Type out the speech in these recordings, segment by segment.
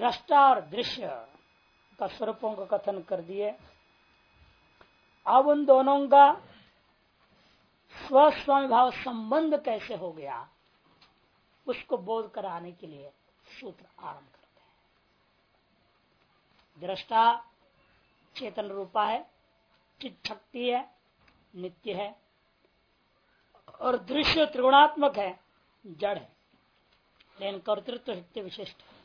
दृष्टा और दृश्य का स्वरूपों का कथन कर दिए। अब उन दोनों का स्वस्वामी भाव संबंध कैसे हो गया, उसको बोध कराने के लिए सूत्र आरंभ करते हैं। दृष्टा चेतन रूपा है, चित शक्ति है, नित्य है, और दृश्य त्रिगुणात्मक है, जड़ है। लेकिन कर्तृत्व शक्ति विशिष्ट है।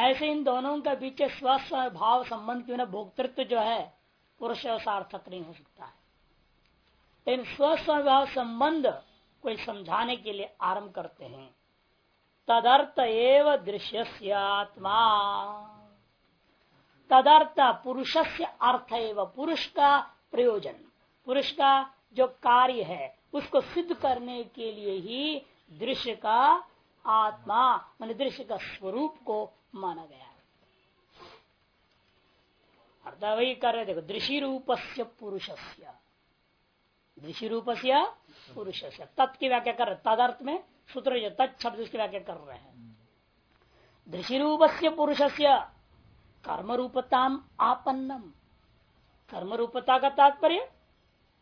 ऐसे इन दोनों के बीच स्वस्थ भाव संबंध क्यों भोक्तृत्व जो है, पुरुष सार्थक नहीं हो सकता है। लेकिन स्वस्थ भाव संबंध कोई समझाने के लिए आरंभ करते हैं। तदर्थ एव दृश्य आत्मा। तदर्थ पुरुष से अर्थ एवं, पुरुष का प्रयोजन। पुरुष का जो कार्य है, उसको सिद्ध करने के लिए ही दृश्य का आत्मा, मान दृश्य का स्वरूप को माना गया है। अर्थ वही कर रहे देखो दृषि रूप से पुरुष रूप से पुरुष से तत् की व्याख्या कर रहे तदर्थ में सूत्र तत्शब्द उसकी व्याख्या कर रहे हैं। दृषि रूप से पुरुष से कर्म रूपताम आपन्नम। कर्म रूपता का तात्पर्य?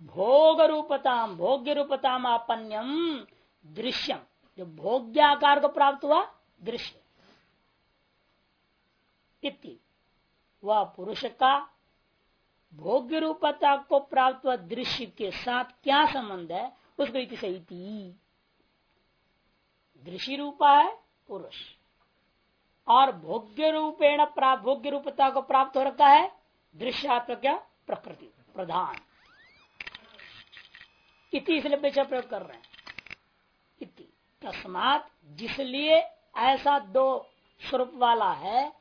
भोग रूपताम भोग्य रूपताम आपन्यम दृश्यम। जो भोग्याकार को प्राप्त हुआ, दृश्य। इति वह पुरुष का भोग्य रूपता को प्राप्त हुआ दृश्य के साथ क्या संबंध है उसको इति से दृश्य रूपा है पुरुष। और भोग्य रूपेण प्राप्त भोग्य रूपता को प्राप्त हो रखा है दृश्यात्मक प्रकृति प्रधान। इति इसलिए पेशा प्रयोग कर रहे हैं। इति। तस्मात जिसलिए ऐसा दो स्वरूप वाला है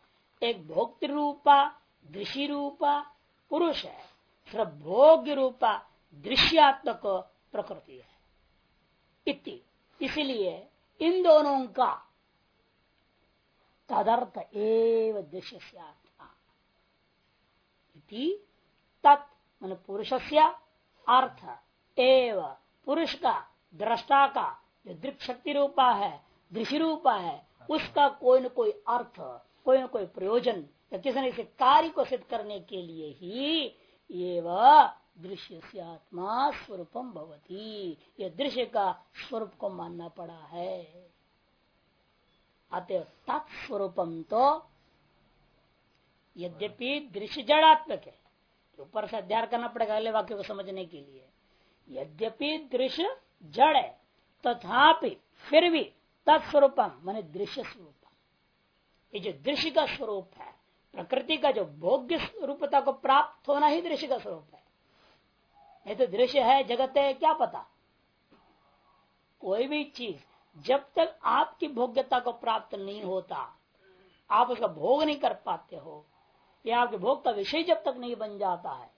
एक भोक्तृ रूपा दृषि रूपा पुरुष है। फिर भोग्य रूपा दृश्यात्मक प्रकृति है। इति, इसलिए इन दोनों का तदर्थ एव दृश्य तत्, मन पुरुष से अर्थ एव। पुरुष का, दृष्टा का, जो दृक् शक्ति रूपा है दृश्य रूपा है, उसका कोई न कोई अर्थ कोई न कोई प्रयोजन या किसी न किसी कार्य को सिद्ध करने के लिए ही ये वह दृश्य से आत्मा स्वरूपम भवती। यह दृश्य का स्वरूप को मानना पड़ा है। अतः तत्स्वरूपम तो यद्यपि दृश्य जड़ात्मक है ऊपर से अध्ययन करना पड़ेगा अगले वाक्य को समझने के लिए। यद्यपि दृश्य जड़ है, तथापि फिर भी तत्स्वरूपम मान दृश्य स्वरूप। ये जो दृश्य का स्वरूप है, प्रकृति का जो भोग्य रूपता को प्राप्त होना ही दृश्य का स्वरूप है। ये तो दृश्य है, जगत है, क्या पता? कोई भी चीज़, जब तक आपकी भोग्यता को प्राप्त नहीं होता, आप उसका भोग नहीं कर पाते हो, या आपके भोग का विषय जब तक नहीं बन जाता है,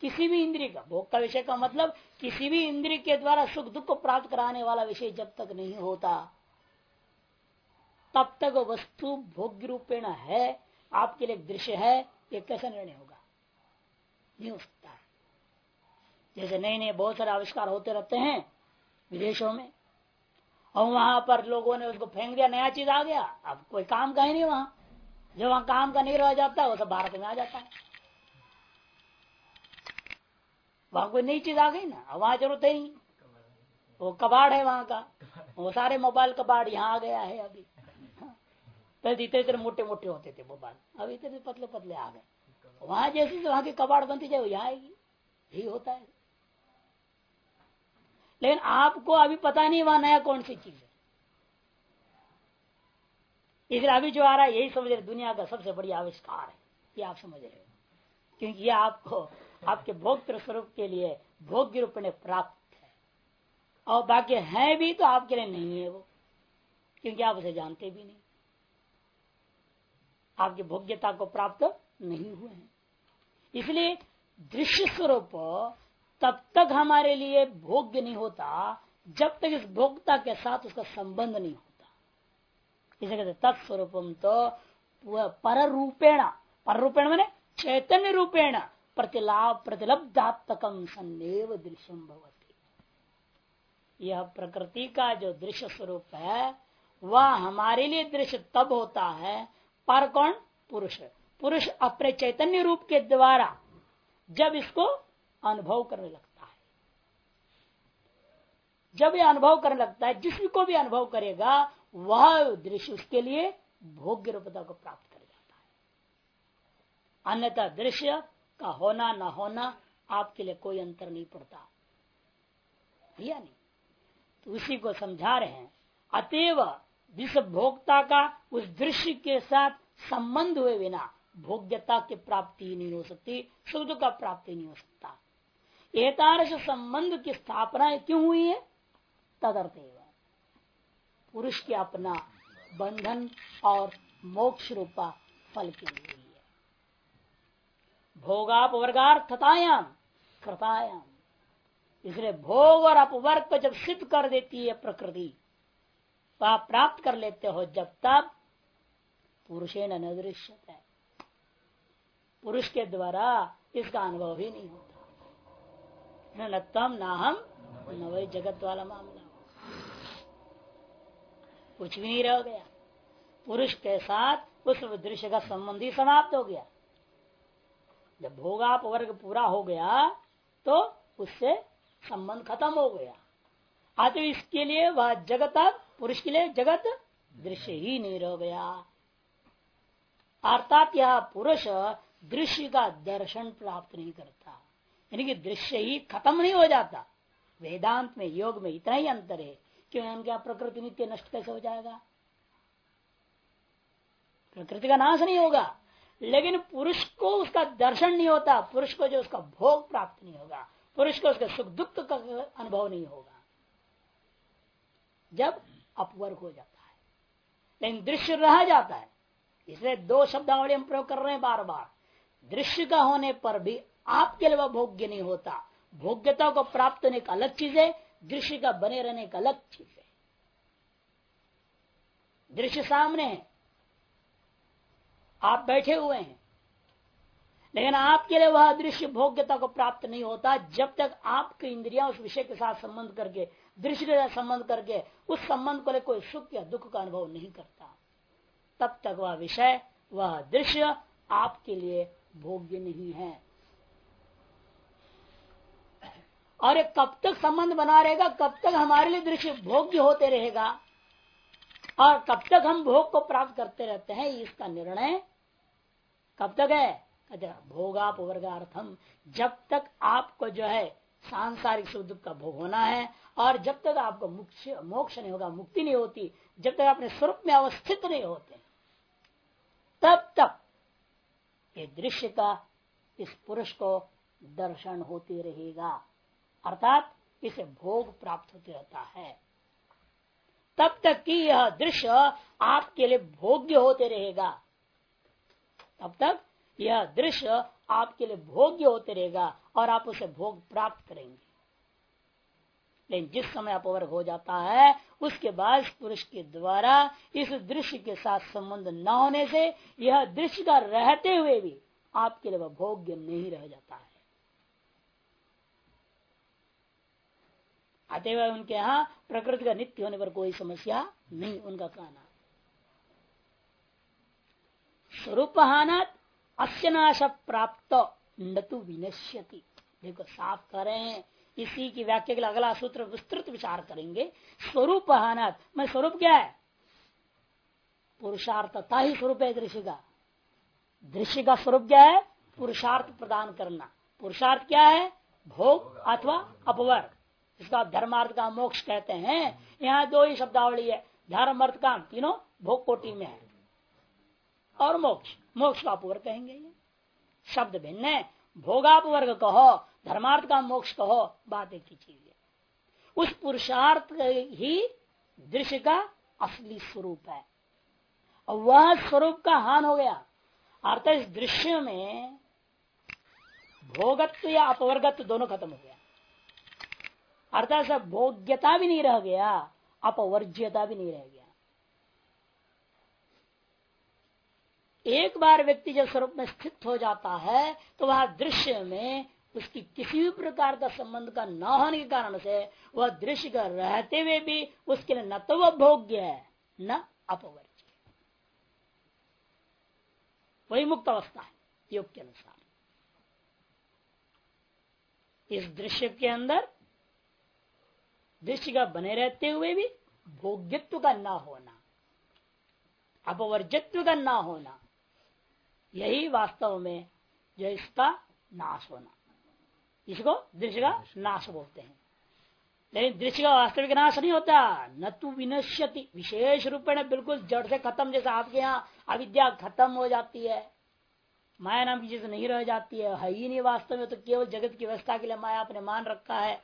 किसी भी इंद्रिय का, भोग का विषय का मतलब किसी भी इंद्रिय के द्वारा सुख दुख को प्राप्त कराने वाला विषय जब तक नहीं होता तब तक वस्तु भोग्य रूपेण है, आपके लिए दृश्य है, ये कैसा निर्णय होगा? नहीं सकता जैसे नए नए बहुत सारे आविष्कार होते रहते हैं विदेशों में, और वहाँ पर लोगों ने उसको फेंक दिया, नया चीज़ आ गया, अब कोई काम का ही नहीं वहाँ। जो वहाँ काम का नहीं रह जाता, वो सब भारत में आ जाता है। वहाँ कोई नई चीज़ आ गई ना वहाँ ज़रूरत है वो कबाड़ है वहाँ का, वो सारे मोबाइल कबाड़ यहाँ आ गया है अभी। पहले इतने इतने मोटे मोटे होते थे मोबाइल अब इतने पतले पतले आ गए। वहाँ जैसे वहाँ की कबाड़ बनती जाए यहाँ आएगी। यही होता है। लेकिन आपको अभी पता नहीं वहाँ नया कौन सी चीज़ है। इसलिए अभी जो आ रहा है, यही समझ रहे दुनिया का सबसे बड़ी आविष्कार है। ये आप समझ रहे हो। क्योंकि ये आपको, आपके भोग स्वरूप के लिए भोग्य रूप में प्राप्त है। और बाकी है भी तो आपके लिए नहीं है वो। क्योंकि आप उसे जानते भी नहीं। आपकी भोग्यता को प्राप्त नहीं हुए हैं। इसलिए दृश्य स्वरूप तब तक हमारे लिए भोग्य नहीं होता, जब तक इस भोक्ता के साथ उसका संबंध नहीं होता। इसे कहते तत्स्वरूपम तो पर रूपेण पर रूपेण मैंने चैतन्य रूपेण प्रतिलाभ प्रतिलब्धात्मकम सन्देव दृश्यम भवती। यह प्रकृति का जो दृश्य स्वरूप है, वह हमारे लिए दृश्य तब होता है पर कौन? पुरुष। पुरुष अपने चैतन्य रूप के द्वारा जब इसको अनुभव करने लगता है। जब यह अनुभव करने लगता है, जिसको भी अनुभव करेगा, वह दृश्य उसके लिए भोग्य रूपता को प्राप्त कर जाता है। अन्यथा दृश्य का होना, न होना, आपके लिए कोई अंतर नहीं पड़ता। या नहीं? तो उसी को समझा रहे हैं। अतएव जिस भोक्ता का उस दृश्य के साथ संबंध हुए बिना भोग्यता की प्राप्ति नहीं हो सकती, सुख का प्राप्ति नहीं हो सकता। एतारश संबंध की स्थापना क्यों हुई है? तदर्थ पुरुष के अपना बंधन और मोक्ष रूपा फल के लिए हुई है। भोगापवर्गार्थतायाम कृतायाम इसलिए भोग और अपवर्ग को जब सिद्ध कर देती है प्रकृति वह प्राप्त कर लेते हो जब तब पुरुषे न पुरुष के द्वारा इसका अनुभव ही नहीं होता। न तम न हम न वही जगत वाला मामला। कुछ भी नहीं रह गया। पुरुष के साथ उस दृश्य का संबंध ही समाप्त हो गया। जब भोगाप वर्ग पूरा हो गया तो उससे संबंध खत्म हो गया। अतः इसके लिए वह जगत पुरुष के लिए जगत दृश्य ही नहीं रह गया। अर्थात यह पुरुष दृश्य का दर्शन प्राप्त नहीं करता। यानी कि दृश्य ही खत्म नहीं हो जाता। वेदांत में, योग में इतना ही अंतर है क्यों क्या प्रकृति नित्य नष्ट कैसे हो जाएगा? प्रकृति का नाश नहीं होगा। लेकिन पुरुष को उसका दर्शन नहीं होता, पुरुष को जो उसका भोग प्राप्त नहीं होगा, पुरुष को उसका सुख दुख का अनुभव नहीं होगा। जब अपवर्ग हो जाता है। लेकिन दृश्य रह जाता है। इसलिए दो शब्दावली हम प्रयोग कर रहे हैं बार बार दृश्य का होने पर भी आपके लिए भोग्य नहीं होता। भोग्यता को प्राप्त होने का अलग चीज़ है, दृश्य का बने रहने का अलग चीज़ है। दृश्य सामने है। आप बैठे हुए हैं। लेकिन आपके लिए वह दृश्य भोग्यता को प्राप्त नहीं होता, जब तक आपकी इंद्रिया उस विषय के साथ संबंध करके दृश्य के साथ संबंध करके उस संबंध को कोई सुख या दुख का अनुभव नहीं करता। तब तक वह विषय, वह दृश्य आपके लिए भोग्य नहीं है। और कब तक संबंध बना रहेगा, कब तक हमारे लिए दृश्य भोग्य होते रहेगा। और कब तक हम भोग को प्राप्त करते रहते हैं इसका निर्णय कब तक है? कहते भोगाप वर्गार्थम जब तक आपको जो है सांसारिक सुख दुख का भोग होना है, और जब तक आपको मोक्ष नहीं होगा, मुक्ति नहीं होती, जब तक अपने स्वरूप में अवस्थित नहीं होते, तब तक ये दृश्य का इस पुरुष को दर्शन होते रहेगा। अर्थात इसे भोग प्राप्त होते रहता है। तब तक कि यह दृश्य आपके लिए भोग्य होते रहेगा। तब तक यह दृश्य आपके लिए भोग्य होते रहेगा और आप उसे भोग प्राप्त करेंगे। लेकिन जिस समय अपवर्ग हो जाता है, उसके बाद पुरुष के द्वारा इस दृश्य के साथ संबंध न होने से यह दृश्य का रहते हुए भी आपके लिए वह भोग्य नहीं रह जाता है। अतएव उनके यहाँ प्रकृति का नित्य होने पर कोई समस्या नहीं, उनका कहना। स्वरूप हानात अश्यनाश प्राप्त नतु विनश्यति। देखो, साफ़ कर इसी की व्याख्या के लिए अगला सूत्र विस्तृत विचार करेंगे। स्वरूप हानात मैं स्वरूप क्या है? पुरुषार्थता ही स्वरूप है दृश्य का। दृश्य का स्वरूप क्या है? पुरुषार्थ प्रदान करना। पुरुषार्थ क्या है? भोग अथवा अपवर्ग इसका धर्मार्थ का मोक्ष कहते हैं। यहाँ दो ही शब्दावली है। धर्म, अर्थ, काम, तीनों भोग कोटि में है। और मोक्ष। मोक्ष का अपवर्ग कहेंगे ये। शब्द भिन्न है। भोगापवर्ग कहो, धर्मार्थ का मोक्ष कहो, बात एक ही चीज़ है। उस पुरुषार्थ ही दृश्य का असली स्वरूप है। और वह स्वरूप का हान हो गया। अर्थात इस दृश्य में भोगत्व या अपवर्गत्व दोनों खत्म हो गया। अर्थात भोग्यता भी नहीं रह गया, अपवर्ज्यता भी नहीं रह गया। एक बार व्यक्ति जब स्वरूप में स्थित हो जाता है तो वह दृश्य में उसकी किसी भी प्रकार का संबंध का न होने के कारण से वह दृश्य का रहते हुए भी उसके लिए न तो वह भोग्य है, न अपवर्ज वही मुक्त अवस्था है, योग के अनुसार। इस दृश्य के अंदर दृश्य का बने रहते हुए भी भोग्यत्व का ना होना, अपवर्जित्व का ना होना यही वास्तव में जो इसका नाश होना। इसको दृश्य का नाश बोलते हैं। लेकिन दृश्य का वास्तविक नाश नहीं होता। न तू विनश्यति। विशेष रूप में बिल्कुल जड़ से खत्म, जैसे आपके यहाँ अविद्या खत्म हो जाती है। माया नाम की चीज़ नहीं रह जाती है। है ही नहीं वास्तव में तो केवल जगत की व्यवस्था के लिए माया आपने मान रखा है।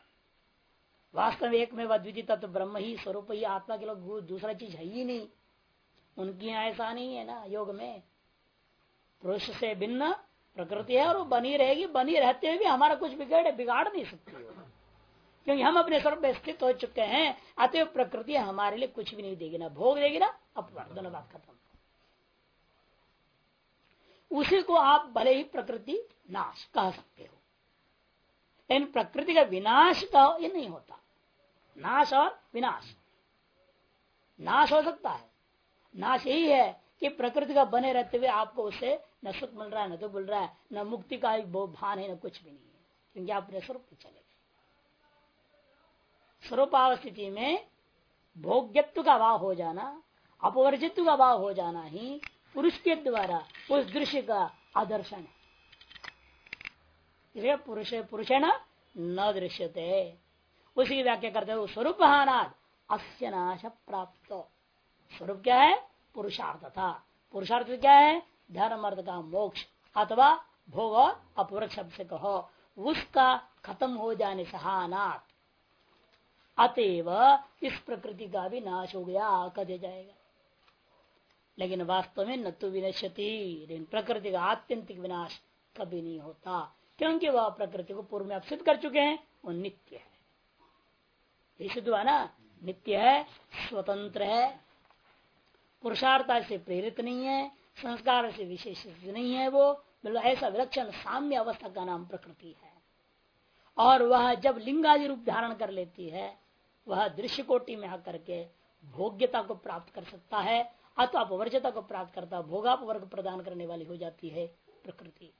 वास्तव में एक में द्वितीय तत्व, ब्रह्म ही स्वरूप ही, आत्मा के लोग, दूसरा चीज़ है ही नहीं। उनकी ऐसा नहीं है ना, योग में। पुरुष से भिन्न, प्रकृति है और वो बनी रहेगी, बनी रहते हुए भी हमारा कुछ बिगड़, बिगाड़ नहीं सकती क्योंकि हम अपने स्वरूप में स्थित हो चुके हैं अतः प्रकृति हमारे लिए कुछ भी नहीं देगी, ना भोग देगी, ना अपवाद दोनों बात खत्म। उसी को आप भले ही प्रकृति नाश कह सकते हो, लेकिन प्रकृति का विनाश का ये नहीं होता। नाश और विनाश। नाश हो सकता है। नाश यही है कि प्रकृति का बने रहते हुए आपको उससे न सुख मिल रहा है, न तो मिल रहा है, न मुक्ति का भान है, न कुछ भी नहीं है। क्योंकि आप अपने स्वरूप पे चले गए। स्वरूपावस्थिति में भोग्यत्व का अभाव हो जाना, अपवर्जित्व का अभाव हो जाना ही पुरुष के द्वारा, उस दृश्य का आदर्शन है। पुरुष पुरुष न दृश्यते। उसी की व्याख्या करते हुए स्वरूप हानाद अस्य नाश प्राप्त। स्वरूप क्या है? पुरुषार्थ था। पुरुषार्थ क्या है? धर्म अर्थ का मोक्ष अथवा भोग और शब्द से कहो उसका खत्म हो जाने से अतएव इस प्रकृति का भी नाश हो गया कह जाएगा। लेकिन वास्तव में न तो विनश्यति, लेकिन प्रकृति का आत्यंतिक विनाश कभी नहीं होता, क्योंकि वह प्रकृति को पूर्व में आप कर चुके हैं, वो नित्य है। हुआ ना? नित्य है, स्वतंत्र है पुरुषार्थ से प्रेरित नहीं है संस्कार से विशेष नहीं है वो मतलब ऐसा विलक्षण साम्य अवस्था का नाम प्रकृति है। और वह जब लिंगादि रूप धारण कर लेती है, वह दृश्य कोटि में आकर के भोग्यता को प्राप्त कर सकता है अथवा अपवर्जता को प्राप्त करता है वर्ग प्रदान करने वाली हो जाती है प्रकृति।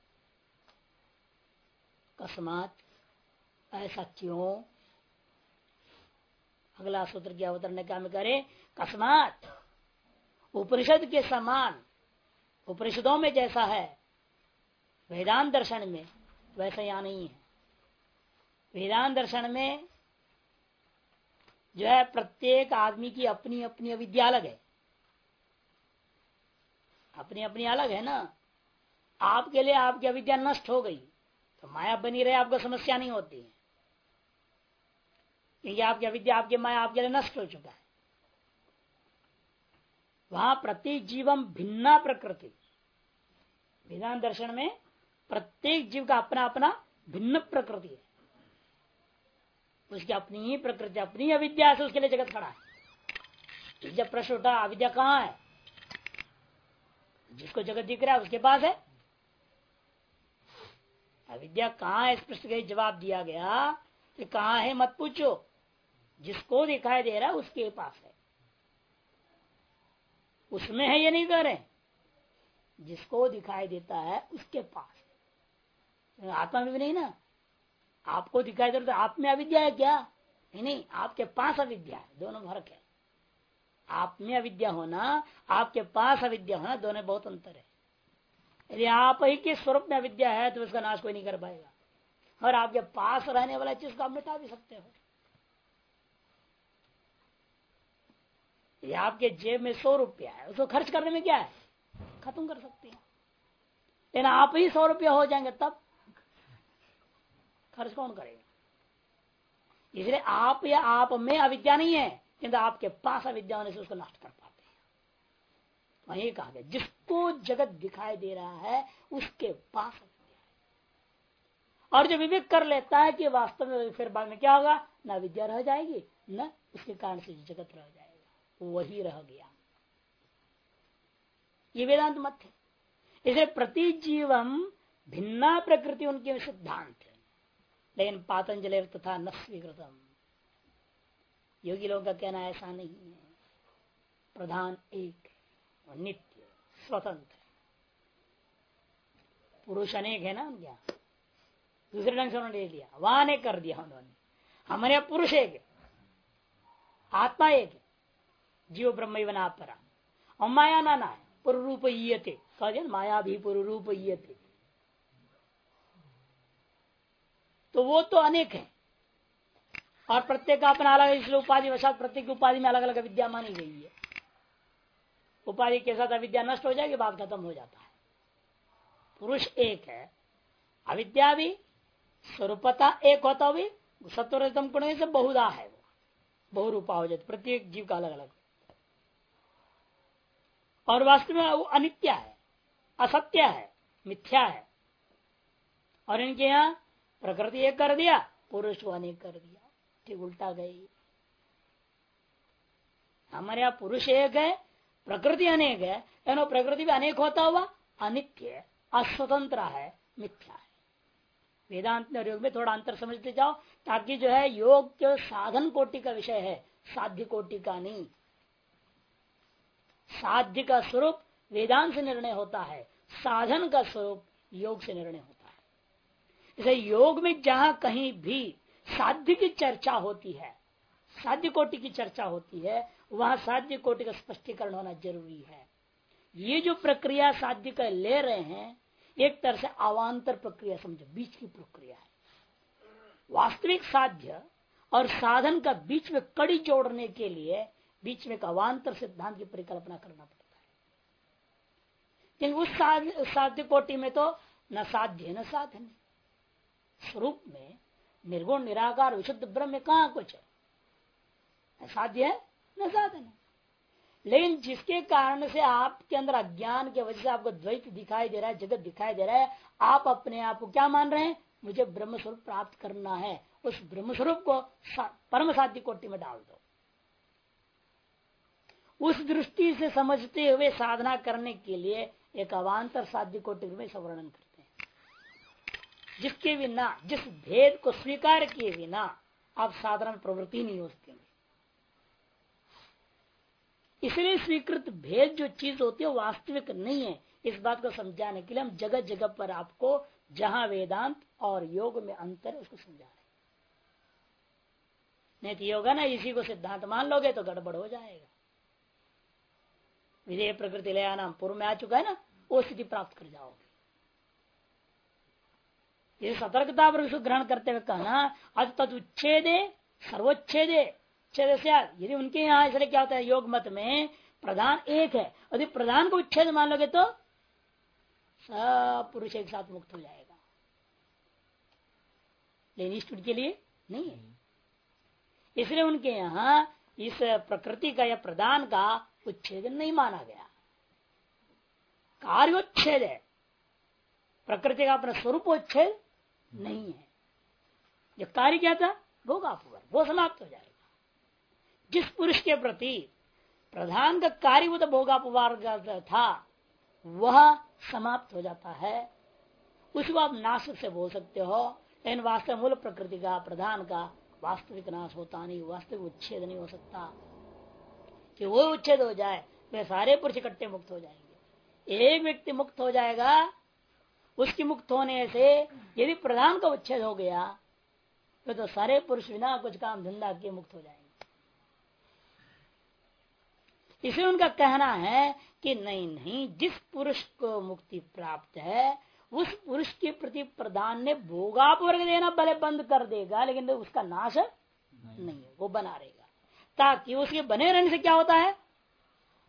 कस्मात ऐसा क्यों? अगला सूत्र क्या अवतरने काम करे कस्मात उपनिषद के समान उपनिषदों में जैसा है, वेदांत दर्शन में वैसा यहाँ नहीं है। वेदांत दर्शन में जो है प्रत्येक आदमी की अपनी अपनी अविद्या अलग है। अपनी अपनी अलग है ना? आपके लिए आपकी अविद्या नष्ट हो गई तो माया बनी रहे, आपको समस्या नहीं होती है। क्योंकि आपकी अविद्या, आपकी माया आपके लिए नष्ट हो चुका है। वहाँ प्रति जीवम भिन्ना प्रकृति। विधान दर्शन में प्रत्येक जीव का अपना अपना भिन्न प्रकृति है। उसकी अपनी ही प्रकृति, अपनी अविद्या से उसके लिए जगत खड़ा है। जब प्रश्न उठा, अविद्या कहाँ है? जिसको जगत दिख रहा है, उसके पास है। अविद्या कहाँ है? इस प्रश्न का जवाब दिया गया कि कहा है मत पूछो। जिसको दिखाई दे रहा है, उसके पास है। उसमें है ये नहीं कह रहे जिसको दिखाई देता है, उसके पास। आत्मा में भी नहीं ना? आपको दिखाई दे रहा तो आप में अविद्या है क्या? नहीं नहीं, आपके पास अविद्या है, दोनों फ़र्क है। आप में अविद्या होना, आपके पास अविद्या होना, दोनों बहुत अंतर है। यदि आप ही के स्वरूप में अविद्या है तो उसका नाश कोई नहीं कर पाएगा। और आपके पास रहने वाला चीज़ को आप मिटा भी सकते हो। ये आपके जेब में सौ रुपया है, उसको खर्च करने में क्या है? खत्म कर सकते हैं। लेकिन आप ही सौ रुपया हो जाएँगे तब खर्च कौन करेगा? इसलिए आप या आप में अविद्या नहीं है, किंतु आपके पास अविद्या होने से उसको नष्ट कर पाते हैं। वही कहा गया, जिसको जगत दिखाई दे रहा है, उसके पास अविद्या है। और जो विवेक कर लेता है कि वास्तव में फिर बाद में क्या होगा? न विद्या रह जाएगी, न उसके कारण से जगत रह जाएगा। वही रह गया। ये वेदांत मत है। इसे प्रति जीवम भिन्ना प्रकृति उनके सिद्धांत है। लेकिन पातंजलि तथा न स्वीकृतम योगी लोगों का कहना ऐसा नहीं है। प्रधान एक नित्य, स्वतंत्र पुरुष अनेक है ना क्या दूसरे ढंग से उन्होंने ले लिया। वहाँ ने कर दिया उन्होंने। हमारे यहाँ पुरुष एक आत्मा एक जीव ब्रह्म बना परा और माया नाना है पुर रूप कह माया भी पुर रूप तो वो तो अनेक है। और प्रत्येक का अपना अलग इसलिए उपाधि वसात प्रत्येक उपाधि में अलग अलग विद्या मानी गई है। उपाधि के साथ अविद्या नष्ट हो जाएगी बात खत्म हो जाता है। पुरुष एक है। अविद्या भी, स्वरूपता एक होता भी सत्वरतम गुण से बहुधा है वो। बहुरूपा हो जाती प्रत्येक जीव का अलग अलग और वास्तव में वो अनित्य है, असत्य है, मिथ्या है। और इनके यहाँ प्रकृति एक कर दिया, पुरुष को अनेक कर दिया, ठीक उल्टा गई। हमारे यहाँ पुरुष एक है, प्रकृति अनेक है, यानी प्रकृति भी अनेक होता हुआ अनित्य है, अस्वतंत्र है, मिथ्या है। वेदांत और योग में थोड़ा अंतर समझते जाओ, ताकि जो है योग जो साधन कोटि का विषय है, साध्य कोटि का नहीं। साध्य का स्वरूप वेदांत से निर्णय होता है, साधन का स्वरूप योग से निर्णय होता है। इसे योग में जहाँ कहीं भी साध्य की चर्चा होती है, साध्य कोटि की चर्चा होती है, वहाँ साध्य कोटि का स्पष्टीकरण होना ज़रूरी है। ये जो प्रक्रिया साध्य का ले रहे हैं, एक तरह से अवान्तर प्रक्रिया समझो, बीच की प्रक्रिया है। वास्तविक साध्य और साधन का बीच में कड़ी जोड़ने के लिए बीच में अवान्तर सिद्धांत की परिकल्पना करना पड़ता है। लेकिन उस साध्य कोटि में तो न साध्य, न साधन स्वरूप में निर्गुण, निराकार, विशुद्ध ब्रह्म में कहा कुछ है? न साध्य है, न साधन है। लेकिन जिसके कारण से आपके अंदर अज्ञान के वजह से आपको द्वैत दिखाई दे रहा है, जगत दिखाई दे रहा है, आप अपने आप को क्या मान रहे हैं? मुझे ब्रह्म स्वरूप प्राप्त करना है। उस ब्रह्म स्वरूप को परम साध्य कोटि में डाल दो। उस दृष्टि से समझते हुए साधना करने के लिए एक अवान्तर साध्य कोटि में वर्णन करते हैं। जिसके बिना, जिस भेद को स्वीकार किए बिना आप साधारण प्रवृत्ति नहीं हो सकेंगे। इसलिए स्वीकृत भेद जो चीज़ होती है वास्तविक नहीं है। इस बात को समझाने के लिए हम जगह जगह पर आपको जहाँ वेदांत और योग में अंतर उसको समझा रहे नहीं तो योग ना, इसी को सिद्धांत मान लोगे तो गड़बड़ हो जाएगा। विधेय प्रकृति लया नाम पूर्व में आ चुका है ना वो स्थिति प्राप्त कर जाओगे ये सतर्कता पर विश्व ग्रहण करते हुए कहना अत तद उच्छेदे सर्वोच्छेदे यदि उनके यहाँ इसलिए क्या होता है योग मत में प्रधान एक है यदि प्रधान को उच्छेद मान लोगे तो सब पुरुष एक साथ मुक्त हो जाएगा। लेकिन इस के लिए नहीं है। इसलिए उनके यहाँ इस प्रकृति का या प्रदान का उच्छेद नहीं माना गया। कार्योच्छेद है। प्रकृति का अपना स्वरूप उच्छेद नहीं है। जो कार्य क्या था, भोग भोगापुर वो समाप्त हो जाएगा। जिस पुरुष के प्रति प्रधान का कार्य वो तो भोगापवार था, वह समाप्त हो जाता है। उसको आप नाश से बोल सकते हो, लेकिन वास्तव मूल प्रकृति का, प्रधान का वास्तविक नाश होता नहीं, वास्तविक उच्छेद नहीं हो सकता। कि वो उच्छेद हो जाए वे सारे पुरुष इकट्ठे मुक्त हो जाएँगे। एक व्यक्ति मुक्त हो जाएगा उसकी मुक्त होने से यदि प्रधान का उच्छेद हो गया तो, तो सारे पुरुष बिना कुछ काम धंधा के मुक्त हो जाएँगे। इसलिए उनका कहना है कि नहीं नहीं जिस पुरुष को मुक्ति प्राप्त है उस पुरुष के प्रति प्रधान ने भोगाप वर्ग देना भले बंद कर देगा लेकिन उसका नाश नहीं, नहीं है वो बना रहेगा। ताकि उसके बने रहने से क्या होता है?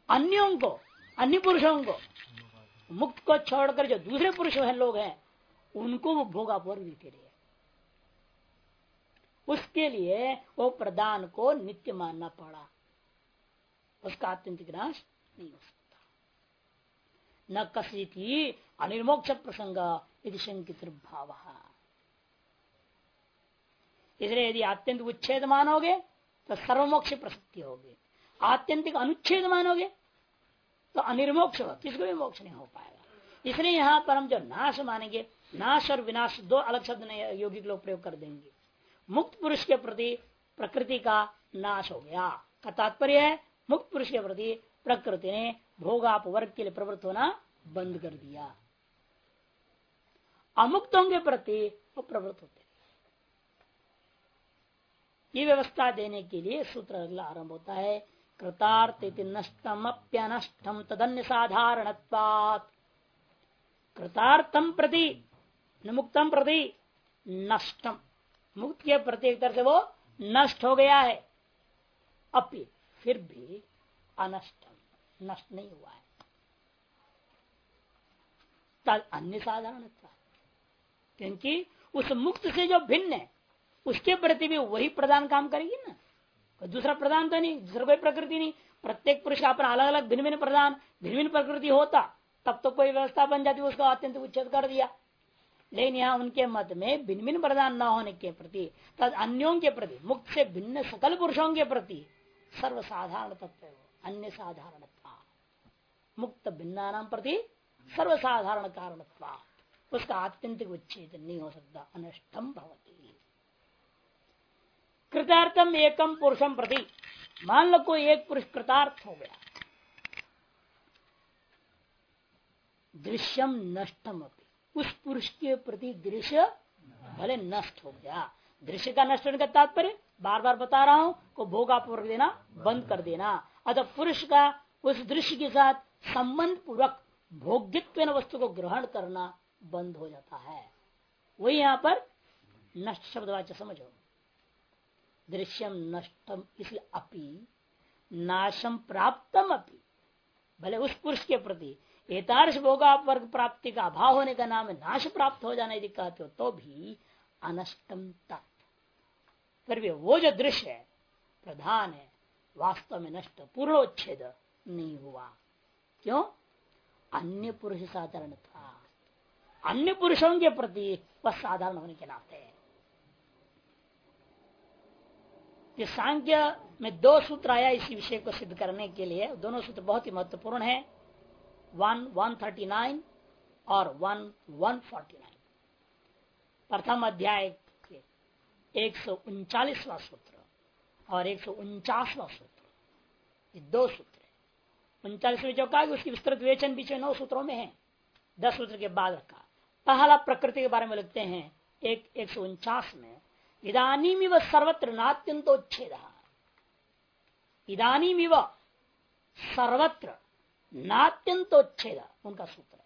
अन्यों को, अन्य पुरुषों को, मुक्त को छोड़कर जो दूसरे पुरुष है, लोग हैं, उनको वो भोगाप वर्ग देते रहे उसके लिए वो प्रदान को नित्य मानना पड़ा। उसका आत्यंतिक नाश नहीं हो सकता। न कसी थी अनिर्मोक्ष प्रसंग यदि शंकित भाव इसलिए यदि अत्यंत उच्छेद मानोगे तो सर्वमोक्ष प्रसिद्धि होगी। आत्यंतिक अनुच्छेद मानोगे तो अनिर्मोक्ष किसको भी मोक्ष नहीं हो पाएगा। इसलिए यहाँ पर हम जो नाश मानेंगे, नाश और विनाश दो अलग शब्द यौगिक लोग प्रयोग कर देंगे। मुक्त पुरुष के प्रति प्रकृति का नाश हो गया। का तात्पर्य है, मुक्त पुरुष के प्रति प्रकृति ने भोगाप वर्ग के लिए प्रवृत्त होना बंद कर दिया। अमुक्तों के प्रति वो प्रवृत्त होते ये व्यवस्था देने के लिए सूत्र अगला आरंभ होता है कृतार्थ नष्टम अप्यनष्टम तदन्य साधारण कृतार्थम प्रति मुक्तम प्रति नष्टम मुक्त के प्रति एक तरह से वो नष्ट हो गया है। अपि फिर भी अनष्टम नष्ट नहीं हुआ है। तद अन्य साधारण क्योंकि उस मुक्त से जो भिन्न है उसके प्रति भी वही प्रधान काम करेगी ना? दूसरा प्रधान तो नहीं, दूसरा कोई प्रकृति नहीं। प्रत्येक पुरुष अपना अलग अलग भिन्न भिन्न प्रधान भिन्न भिन्न प्रकृति होता, तब तो कोई व्यवस्था बन जाती, उसका अत्यंत उच्छेद कर दिया। लेकिन यहाँ उनके मत में भिन्न भिन्न प्रधान न होने के प्रति तद अन्यों के प्रति, मुक्त से भिन्न सकल पुरुषों के प्रति सर्वसाधारण तत्व अन्य साधारण मुक्त भिन्ना नाम प्रति सर्वसाधारण कारण उसका आत्यंतिक उच्छेद नहीं हो सकता अनष्टम भवती। कृतार्थम एकम पुरुषम प्रति। मान लो कोई एक पुरुष कृतार्थ हो गया। दृश्यम नष्टम उस पुरुष के प्रति दृश्य भले नष्ट हो गया। दृश्य का नष्ट होने का तात्पर्य बार बार बता रहा हूँ, को भोगापूर्वक देना बंद कर देना। अतः पुरुष का उस दृश्य के साथ संबंध पूर्वक भोग्यत्व वस्तु को ग्रहण करना बंद हो जाता है। वही यहाँ पर नष्ट शब्द वाच्य समझो। दृश्यम नष्टम, इसलिए अपि नाशम प्राप्तम अपि। भले उस पुरुष के प्रति एतार्श भोगा वर्ग प्राप्ति का अभाव होने का नाम है, नाश प्राप्त हो जाना यदि कहते हो तो भी अनष्टम तत्व फिर भी वो जो दृश्य है, प्रधान है, वास्तव में नष्ट, पूर्णोच्छेद नहीं हुआ। क्यों? अन्य पुरुष साधारण था। अन्य पुरुषों के प्रति वह साधारण होने के नाते। ये सांख्य में दो सूत्र आया इसी विषय को सिद्ध करने के लिए। दोनों सूत्र बहुत ही महत्वपूर्ण है। वन वन थर्टी नाइन और वन वन फोर्टी नाइन। प्रथम अध्याय के एक सौ उनचालीसवा सूत्र और एक सौ उनचासवा सूत्र। ये दो सूत्र है। उनचालीसवें जो कहा उसकी विस्तृत विवेचन पीछे नौ सूत्रों में है। दस सूत्र के बाद रखा पहला प्रकृति के बारे में लिखते हैं। एक एक सौ उनचास में इदानीमिव सर्वत्र नात्यंतोच्छेद इदानीमिव सर्वत्र नात्यंतोच्छेद उनका सूत्र है।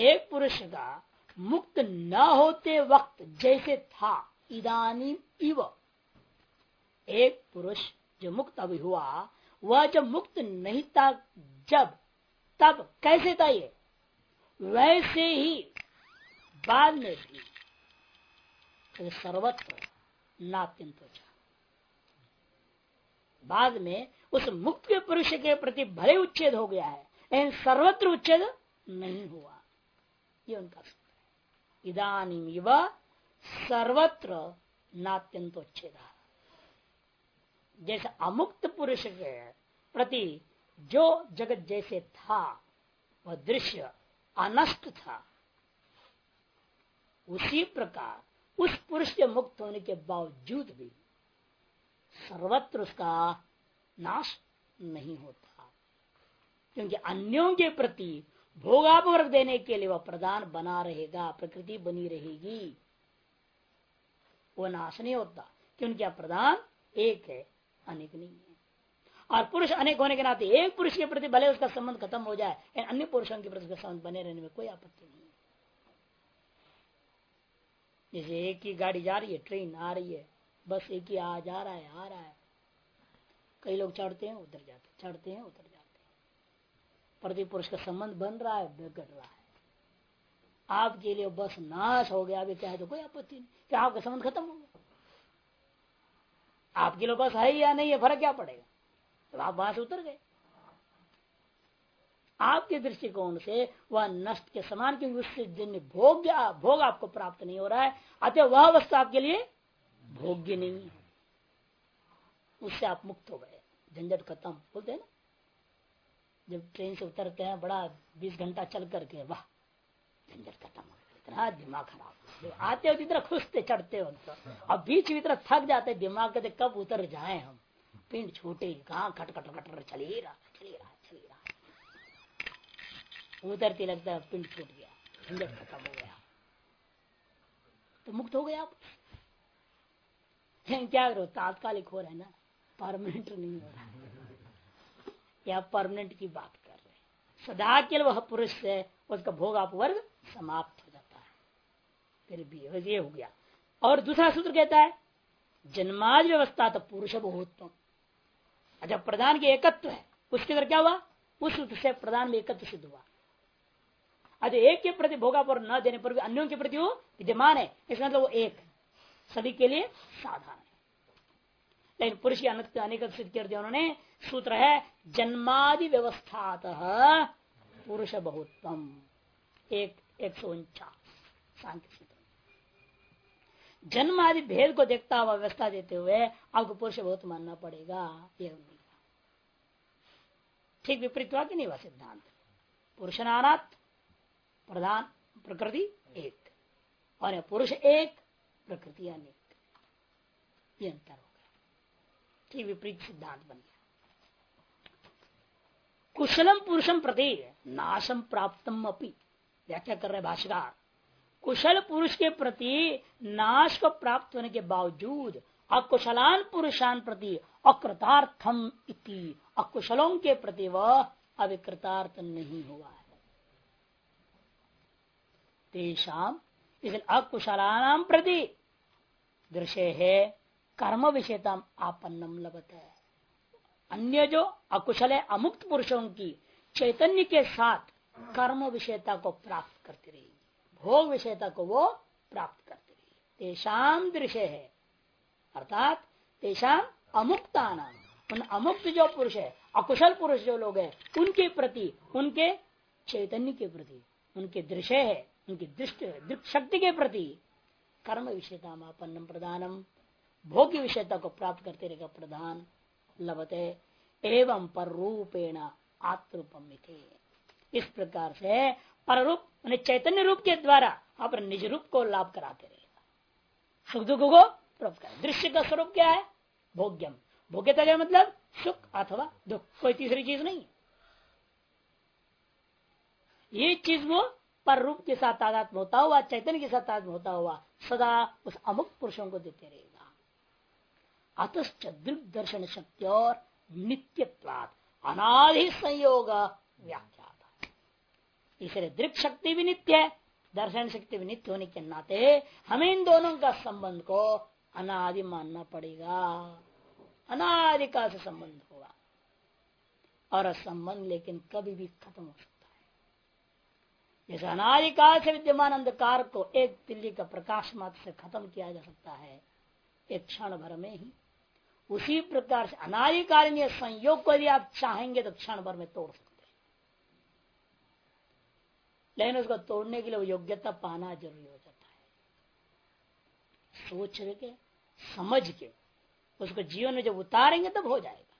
एक पुरुष का मुक्त न होते वक्त जैसे था इदानी इव एक पुरुष जो मुक्त अभी हुआ, वह जब मुक्त नहीं था, जब, तब कैसे था ये? वैसे ही बाद में भी। तो सर्वत्र नात्यंत बाद में उस मुक्त पुरुष के प्रति भले उच्छेद हो गया है, लेकिन सर्वत्र उच्छेद नहीं हुआ। ये उनका सूत्र है। इधानी सर्वत्र नात्यंतोच्छेद जैसे अमुक्त पुरुष के प्रति जो जगत जैसे था, वह दृश्य अनष्ट था, उसी प्रकार उस पुरुष के मुक्त होने के बावजूद भी सर्वत्र उसका नाश नहीं होता। क्योंकि अन्यों के प्रति भोगापवर्ग देने के लिए वह प्रदान बना रहेगा, प्रकृति बनी रहेगी। वो नाश नहीं होता, क्योंकि प्रदान एक है, अनेक नहीं है। और पुरुष अनेक होने के नाते एक पुरुष के प्रति भले उसका संबंध खत्म हो जाए अन्य पुरुषों के प्रति उसका संबंध बने रहने में कोई आपत्ति नहीं जैसे एक ही गाड़ी जा रही है ट्रेन आ रही है, बस एक ही आ, जा रहा है, आ रहा है। कई लोग चढ़ते हैं उतर जाते चढ़ते हैं उतर जाते हैं। प्रति पुरुष का संबंध बन रहा है, बिगड़ रहा है। आपके लिए बस नाश हो गया, अभी क्या है तो कोई आपत्ति नहीं क्या आपका संबंध खत्म हो गया। आपके लिए बस है या नहीं है फ़र्क क्या पड़ेगा? तो आप वहाँ से उतर गए। आपके दृष्टिकोण से वह नष्ट के समान, क्योंकि उससे जिन भोग्य भोग आपको प्राप्त नहीं हो रहा है, अतः वह वस्तु आपके लिए भोग्य नहीं है। उससे आप मुक्त हो गए। झंझट खत्म, बोलते हैं ना? जब ट्रेन से उतरते हैं, बड़ा बीस घंटा चल करके, वाह, झंझट खत्म हो इतना दिमाग खराब। आते हो इतना खुश थे, चढ़ते हो तो। अब बीच में इतना थक जाते दिमाग कहते कब उतर जाए हम? पिंड छूटे, कहा खट खट खट चल रहा चल ही रहा चल ही रहा? उतरती लगता है पिंड छूट गया। झंझट खत्म हो गया। तो मुक्त हो गया आप? क्या करो तात्कालिक हो रहा है ना? परमानेंट नहीं हो रहा। या परमानेंट की बात कर रहे सदा के वह पुरुष से उसका भोग आप वर्ग समाप्त हो जाता है। फिर भी ये हो गया। और दूसरा सूत्र कहता है, जन्माद व्यवस्था तो पुरुष बहुत्व अच्छा प्रधान के एकत्व है। उसके अंदर क्या हुआ? उस सूत्र से प्रधान में एकत्व सिद्ध हुआ। अच्छा एक के प्रति भोगा पर न देने पर भी अन्यों के प्रति वो विद्यमान है। इसका मतलब वो एक। सभी के लिए साधारण है। लेकिन पुरुष की अनेक सिद्ध कर दिया उन्होंने, सूत्र है, जन्मादि व्यवस्था पुरुष बहुत्तम एक एक सौ उनचास। सूत्र। जन्म आदि भेद को देखता हुआ व्यवस्था देते हुए आपको पुरुष बहुत मानना पड़ेगा, यह ठीक विपरीत हुआ कि नहीं हुआ सिद्धांत? पुरुष नानात प्रधान, प्रकृति एक। और पुरुष एक, प्रकृति अनेक। ये अंतर हो गया। ठीक विपरीत सिद्धांत बन गया। कुशलम पुरुषम प्रति नाशम प्राप्तम अपनी व्याख्या कर रहे भाषाकार कुशल पुरुष के प्रति नाश को प्राप्त होने के बावजूद अकुशलान पुरुषान प्रति अकृतार्थम इति। अकुशलों के प्रति वह अविकृतार्थ नहीं हुआ। तेषाम इसलिए अकुशलानाम प्रति दृश्य है कर्म विषयता आपन्नम है अन्य जो अकुशल है अमुक्त पुरुषों की चैतन्य के साथ कर्म विषयता को प्राप्त करती रही, भोग विषयता को वो प्राप्त करती रही। तेषाम दृश्य है अर्थात तेषाम अमुक्ता नाम उन अमुक्त जो पुरुष है, अकुशल पुरुष जो लोग हैं, उनके प्रति, उनके चैतन्य के प्रति, उनके दृश्य है उनकी दृष्टि दृष्ट शक्ति के प्रति कर्म विषयता मापन्नम प्रधानम। भोग विषयता को प्राप्त करते रहेगा प्रधान, लभते। एवं पर रूपेण आत्मरूपम इस प्रकार से पर रूप चैतन्य रूप के द्वारा अपने निज रूप को लाभ कराते रहेगा। सुख दुख को प्राप्त कर दृश्य का स्वरूप क्या है? भोग्यम। भोग्यता का मतलब? सुख अथवा दुख, कोई तीसरी चीज़ नहीं। ये चीज़ वो पर रूप के साथ आध्यात्म होता हुआ, चैतन्य के साथ आत्म होता हुआ, सदा उस अमुक पुरुषों को देते रहेगा। अतश्च दृग दर्शन शक्ति और नित्यत्वाद अनादि संयोग व्याख्या इसलिए दृक शक्ति भी नित्य है, दर्शन शक्ति भी नित्य होने के नाते हमें इन दोनों का संबंध को अनादि मानना पड़ेगा। अनादिकाल से संबंध होगा। और संबंध लेकिन कभी भी खत्म हो सकता जैसे अनादिकाल से विद्यमान अंधकार को एक तिल्ली का प्रकाश मात्र से खत्म किया जा सकता है, एक क्षण भर में ही। उसी प्रकार से अनादिकालीन संयोग को यदि आप चाहेंगे तो क्षण भर में तोड़ सकते हैं। लेकिन उसको तोड़ने के लिए योग्यता पाना ज़रूरी हो जाता है। सोच के, समझ के, उसको जीवन में जब उतारेंगे तब हो जाएगा।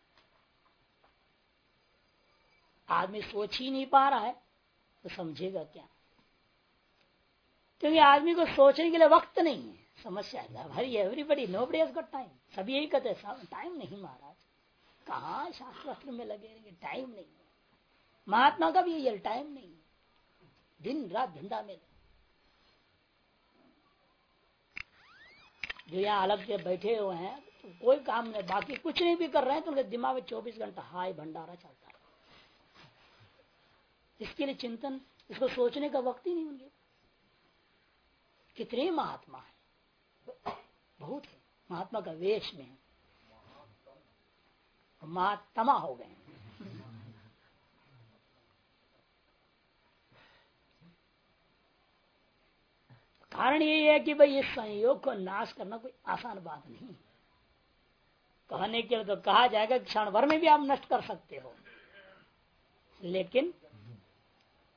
आदमी सोच ही नहीं पा रहा है। तो समझेगा क्या? क्योंकि आदमी को सोचने के लिए वक्त नहीं है। समस्या हरी everybody nobody has time सभी यही कहते हैं टाइम नहीं महाराज। कहा शास्त्र में लगे रहेंगे? टाइम नहीं है। महात्मा का भी यही टाइम नहीं है। दिन रात धंधा में जो यहाँ अलग से बैठे हुए हैं तो कोई काम नहीं, बाकी कुछ नहीं भी कर रहे हैं तो उनके दिमाग में चौबीस घंटा हाई भंडारा चलता है। इसके लिए चिंतन, इसको सोचने का वक्त ही नहीं उनके कितने महात्मा है। बहुत है। महात्मा का वेश में है। महात्मा हो गए कारण ये है कि भाई इस संयोग को नाश करना कोई आसान बात नहीं कहने के लिए तो कहा जाएगा क्षण भर में भी आप नष्ट कर सकते हो। लेकिन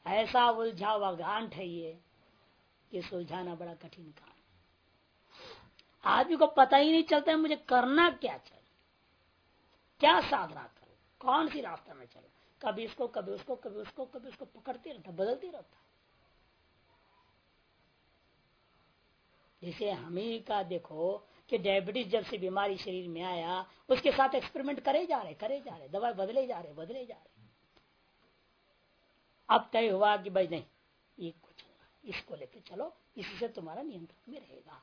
ऐसा उलझा हुआ गांठ है ये कि सुलझाना बड़ा कठिन काम आदमी को पता ही नहीं चलता है मुझे करना क्या चल क्या साधना करो? कौन सी रास्ता में चलो? कभी इसको, कभी उसको कभी उसको कभी उसको पकड़ते रहता, बदलते रहता। जैसे हमें का देखो कि डायबिटीज़ जब से बीमारी शरीर में आया, उसके साथ एक्सपेरिमेंट करे जा रहे, करे जा रहे, दवाई बदले जा रहे, बदले जा रहे। अब तय हुआ कि भाई नहीं, ये कुछ इसको लेके चलो, इससे तुम्हारा नियंत्रण में रहेगा।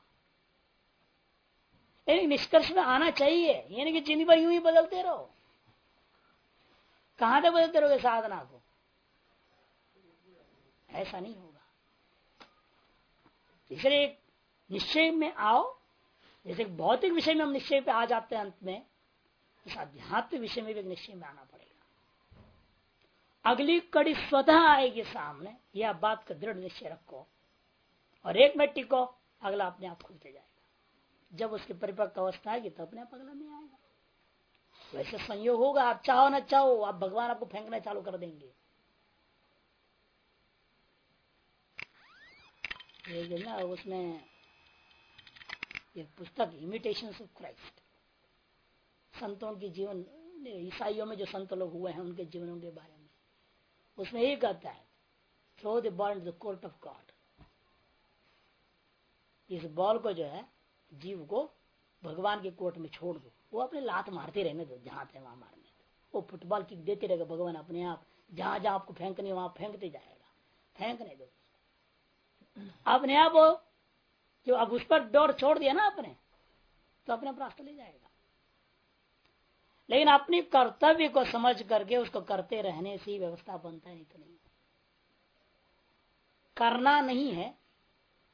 निष्कर्ष में आना चाहिए, यानी कि ज़िंदगी भाई यूँ ही बदलते रहो। कहाँ तक बदलते रहोगे साधना को? ऐसा नहीं होगा। इसलिए निश्चय में आओ, जैसे भौतिक विषय में हम निश्चय पे आ जाते हैं अंत में, इस अध्यात्म विषय में भी निश्चय में आना पड़ेगा। अगली कड़ी स्वतः आएगी सामने। यह बात का दृढ़ निश्चय रखो। और एक में टिको अगला अपने आप खुलते जाएगा। जब उसकी परिपक्व अवस्था आएगी तो अपने आप अगला में आएगा। वैसे संयोग होगा, आप चाहो ना चाहो, आप भगवान आपको फेंकना चालू कर देंगे। ना, उसमें एक पुस्तक इमिटेशन ऑफ़ क्राइस्ट संतों के जीवन, ईसाइयों में जो संत लोग हुए हैं, उनके जीवनों के बारे में। उसमें यही कहता है throw the ball the court of God इस बॉल को जो है, जीव को भगवान के कोर्ट में छोड़ दो। वो अपने लात मारते रहने दो, जहाँ थे वहाँ मारने दो। वो फुटबॉल किक देते रहेगा, भगवान अपने आप, जहाँ जहाँ आपको फेंकने, वहाँ फेंकते जाएगा। फेंकने दो अपने आप जो अब उस पर डोर छोड़ दिया ना आपने तो अपने आप रास्ता ले जाएगा। लेकिन अपनी कर्तव्य को समझ करके उसको करते रहने से ही व्यवस्था बनता है, नहीं तो नहीं। करना नहीं है,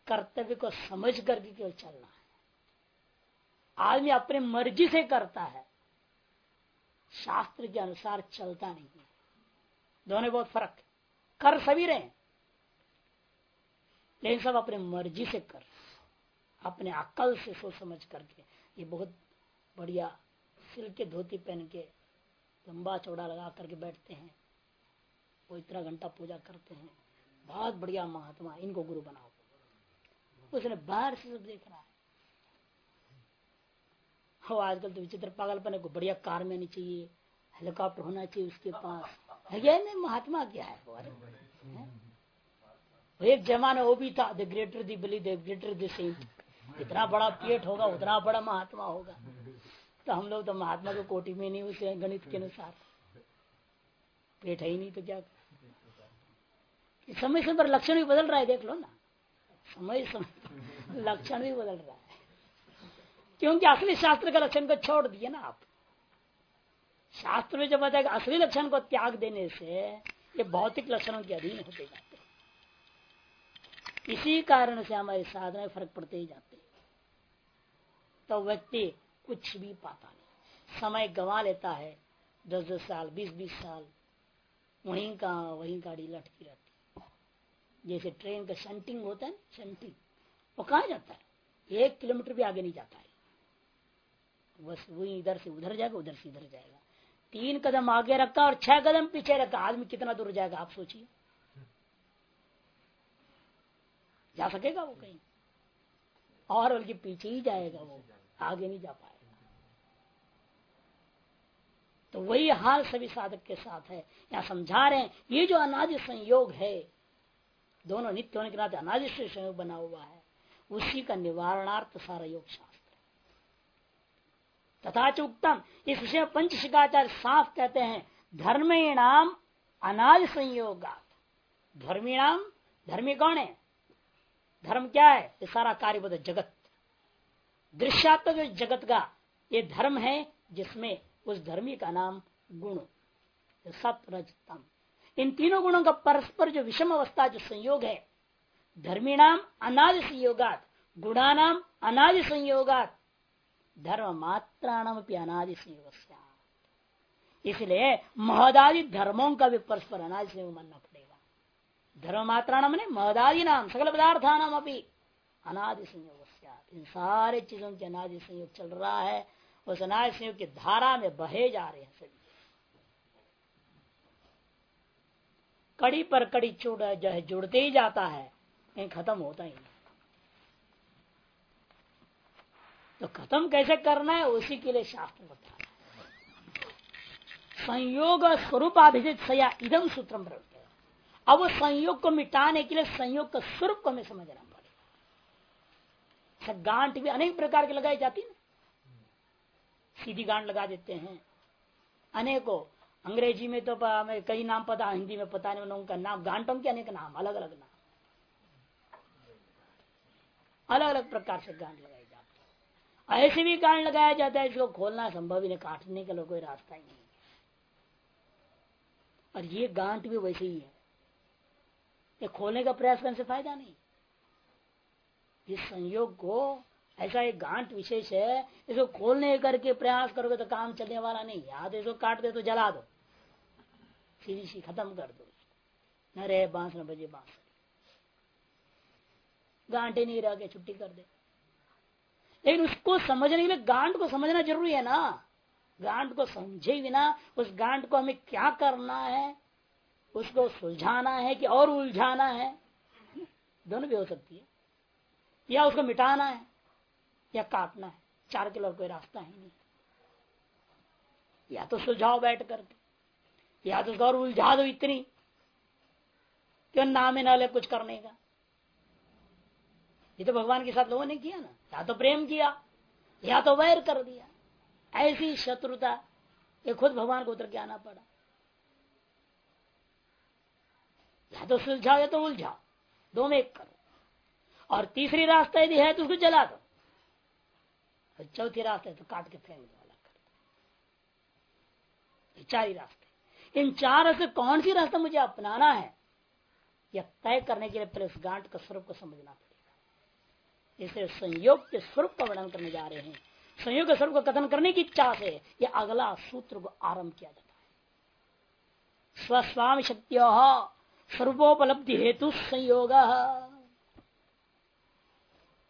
कर्तव्य को समझ करके केवल चलना है। आदमी अपने मर्ज़ी से करता है, शास्त्र के अनुसार चलता नहीं है। दोनों बहुत फ़र्क कर सभी रहे लेकिन सब अपने मर्ज़ी से कर अपने अकल से सोच समझ करके। ये बहुत बढ़िया सिल के धोती पहन के लंबा चौड़ा लगा करके बैठते हैं। वो इतना घंटा पूजा करते हैं। बहुत बढ़िया महात्मा, इनको गुरु बनाओ। उसने बाहर से सब देख रहा है। हो, आजकल तो विचित्र पागलपन है बढ़िया कार में नहीं चाहिए, हेलीकॉप्टर होना चाहिए उसके पास। है नहीं महात्मा क्या है? वो एक जमाना वो भी था, the greater the, belly the greater the saint. जितना बड़ा पेट होगा, उतना बड़ा महात्मा होगा। तो हम लोग तो महात्मा को कोटि में नहीं उसे गणित के अनुसार। पेट है ही नहीं तो क्या समय समय पर लक्षण भी बदल रहा है, देख लो ना। समय समय लक्षण भी बदल रहा है। क्योंकि असली शास्त्र का लक्षण को छोड़ दिए ना आप। शास्त्र में जब बताएगा असली लक्षण को त्याग देने से ये भौतिक लक्षणों के अधीन होते जाते इसी कारण से हमारे साधना फ़र्क पड़ते ही जाते तो व्यक्ति कुछ भी पाता नहीं। समय गंवा लेता है, दस दस साल, बीस बीस साल, वहीं का, वहीं गाड़ी लटकी रहती जैसे ट्रेन का शंटिंग होता है शंटिंग, वो कहा जाता है? एक किलोमीटर भी आगे नहीं जाता है। बस वही इधर से उधर जाएगा, उधर से इधर जाएगा। तीन कदम आगे रखा और छह कदम पीछे रखा, आदमी कितना दूर जाएगा, आप सोचिए। जा सकेगा वो कहीं? और बल्कि पीछे ही जाएगा वो, आगे नहीं जा पाएगा। तो वही हाल सभी साधक के साथ है। यहाँ समझा रहे हैं, ये जो अनादि संयोग है, दोनों नित्य होने के नाते अनादि से संयोग बना हुआ है, उसी का निवारणार्थ सारा योग शास्त्र तथा च उत्तम इस विषय पंच शिकाचार्य साफ़ कहते हैं, धर्मीणाम अनाज संयोगा धर्मीणाम, धर्मी कौन है? धर्म क्या है? ये सारा कार्य जगत। दृश्यात्मक जगत का ये धर्म है जिसमें उस धर्मी का नाम गुण सत रजतम इन तीनों गुणों का परस्पर जो विषम अवस्था, जो संयोग है धर्मी नाम अनाज संयोगात, गुणानाम अनाज संयोगात धर्म मात्रा मात्राणाम अनादि संयोग इसलिए महदादि धर्मों का भी परस्पर अनादि संयोग मानना पड़ेगा। धर्म मात्राणाम ने महदादि नाम, सकल पदार्था नाम अभी अनादि संयोग इन सारे चीज़ों के अनादि संयोग चल रहा है उस अनादि संयोग की धारा में बहे जा रहे हैं सभी। कड़ी पर कड़ी चुड़ जो है जुड़ते ही जाता है, कहीं खत्म होता ही नहीं। तो खत्म कैसे करना है, उसी के लिए शास्त्र बता संयोग स्वरूप अभिजित सया सूत्रम प्रवृत्त अब वो संयोग को मिटाने के लिए संयोग का स्वरूप को हमें समझना पड़ेगा। गांठ भी अनेक प्रकार की लगाई जाती है। सीधी गांठ लगा देते हैं। अनेकों, अंग्रेज़ी में तो हमें कई नाम पता, हिंदी में पता नहीं उनका नाम गांठों के अनेक नाम अलग अलग नाम। अलग अलग प्रकार से गांठ लगाई जाती है। ऐसे भी गांठ लगाया जाता है इसको खोलना संभव ही नहीं, काटने का कोई रास्ता ही नहीं। और ये गांठ भी वैसे ही है। ये खोलने का प्रयास करने से फ़ायदा नहीं। इस संयोग को ऐसा एक गांठ विशेष है, इसको खोलने करके प्रयास करोगे तो काम चलने वाला नहीं। याद इसको काट दे तो जला दो। सीधी सी खत्म कर दो न रहे बाँस न बजे बाँस। गांठे नहीं रह के छुट्टी कर दे। लेकिन उसको समझने के लिए गांठ को समझना ज़रूरी है ना। गांठ को समझे बिना उस गांठ को हमें क्या करना है? उसको सुलझाना है कि और उलझाना है? दोनों भी हो सकती है। या उसको मिटाना है। या काटना है। चार किलो कोई रास्ता है नहीं। या तो सुलझाओ बैठ करके, या तो उसको उलझा दो इतनी क्यों नाम न ले कुछ करने का। ये तो भगवान के साथ लोगों ने किया ना। या तो प्रेम किया, या तो वैर कर दिया। ऐसी शत्रुता ये खुद भगवान को उतर के आना पड़ा। या तो सुलझाओ, या तो उलझाओ। दो में एक करो। और तीसरी रास्ता यदि है तो उसको जला दो। और चौथी रास्ते तो काट के फेंक दो अलग कर चार ही रास्ते। इन चार से कौन सी रास्ता मुझे अपनाना है? यह तय करने के लिए पहले उस गांठ का स्वरूप को समझना पड़ेगा। इसलिए संयोग के स्वरूप का वर्णन करने जा रहे हैं। संयोग के स्वरूप का कथन करने की इच्छा से यह अगला सूत्र को आरंभ किया जाता है। स्वस्वामी शक्ति स्वरूपोपलब्धि हेतु संयोग।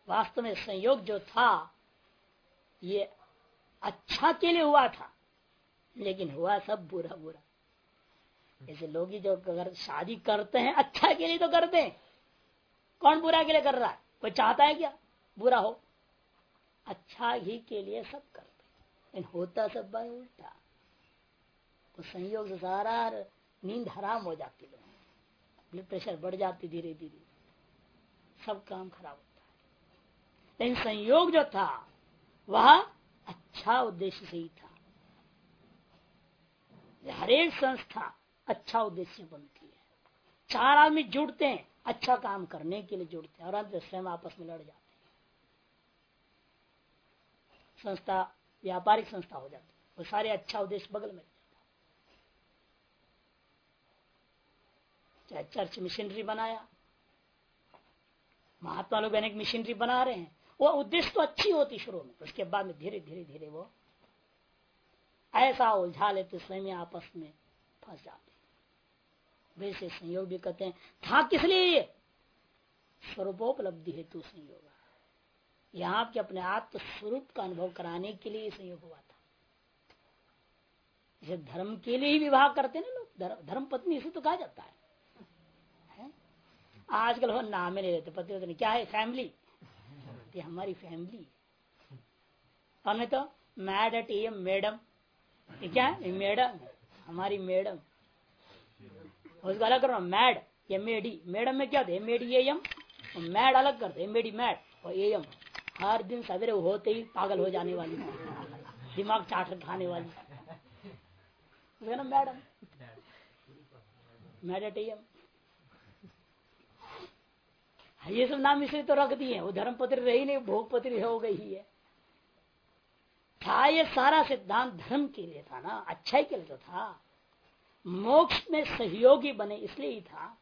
वास्तव में संयोग जो था ये अच्छा के लिए हुआ था, लेकिन हुआ सब बुरा बुरा। जैसे लोग ही जो अगर शादी करते हैं अच्छा के लिए तो करते हैं। कौन बुरा के लिए कर रहा है? कोई चाहता है क्या? बुरा हो। अच्छा ही के लिए सब करते लेकिन होता सब बार उल्टा। तो संयोग से सारा नींद हराम हो जाती लोग ब्लड प्रेशर बढ़ जाती धीरे धीरे सब काम खराब होता है। लेकिन संयोग जो था वह अच्छा उद्देश्य से ही था। हरेक संस्था अच्छा उद्देश्य बनती है। चार आदमी जुड़ते हैं अच्छा काम करने के लिए जुड़ते हैं और अंत स्वयं आपस में लड़ जाते हैं। संस्था, व्यापारिक संस्था हो जाती है। वो सारे अच्छा उद्देश्य बगल में चाहे चर्च मशीनरी बनाया। महात्मा लोग अनेक मशीनरी बना रहे हैं। वो उद्देश्य तो अच्छी होती शुरू में उसके बाद में धीरे धीरे धीरे वो ऐसा उलझा लेते स्वयं आपस में फंस जाते वैसे संयोग भी कहते हैं, था किस लिए स्वरूपोपलब्धि हेतु संयोग यहाँ के अपने आत्म स्वरूप का अनुभव कराने के लिए संयोग हुआ था। इसे धर्म के लिए ही विवाह करते ना लोग, धर्म पत्नी से तो कहा जाता है? आजकल वो नाम नहीं लेते पति पत्नी क्या है, फैमिली? ये हमारी फैमिली नहीं तो मैड एट एम मैडम क्या? है मैडम, हमारी मैडम। उसको अलग करो, mad M A D madam में क्या है? M A D M mad अलग करते एम ए डी मैड और एम हर दिन सवेरे होते ही पागल हो जाने वाली। दिमाग चाट खाने वाली। ना मैडम। मैडम ये सब नाम इसलिए तो रख दिए वो धर्म पत्र रही नहीं भोग पत्र हो गई है। था ये सारा सिद्धांत धर्म के लिए था ना अच्छा के लिए तो था। मोक्ष में सहयोगी बने इसलिए ही था।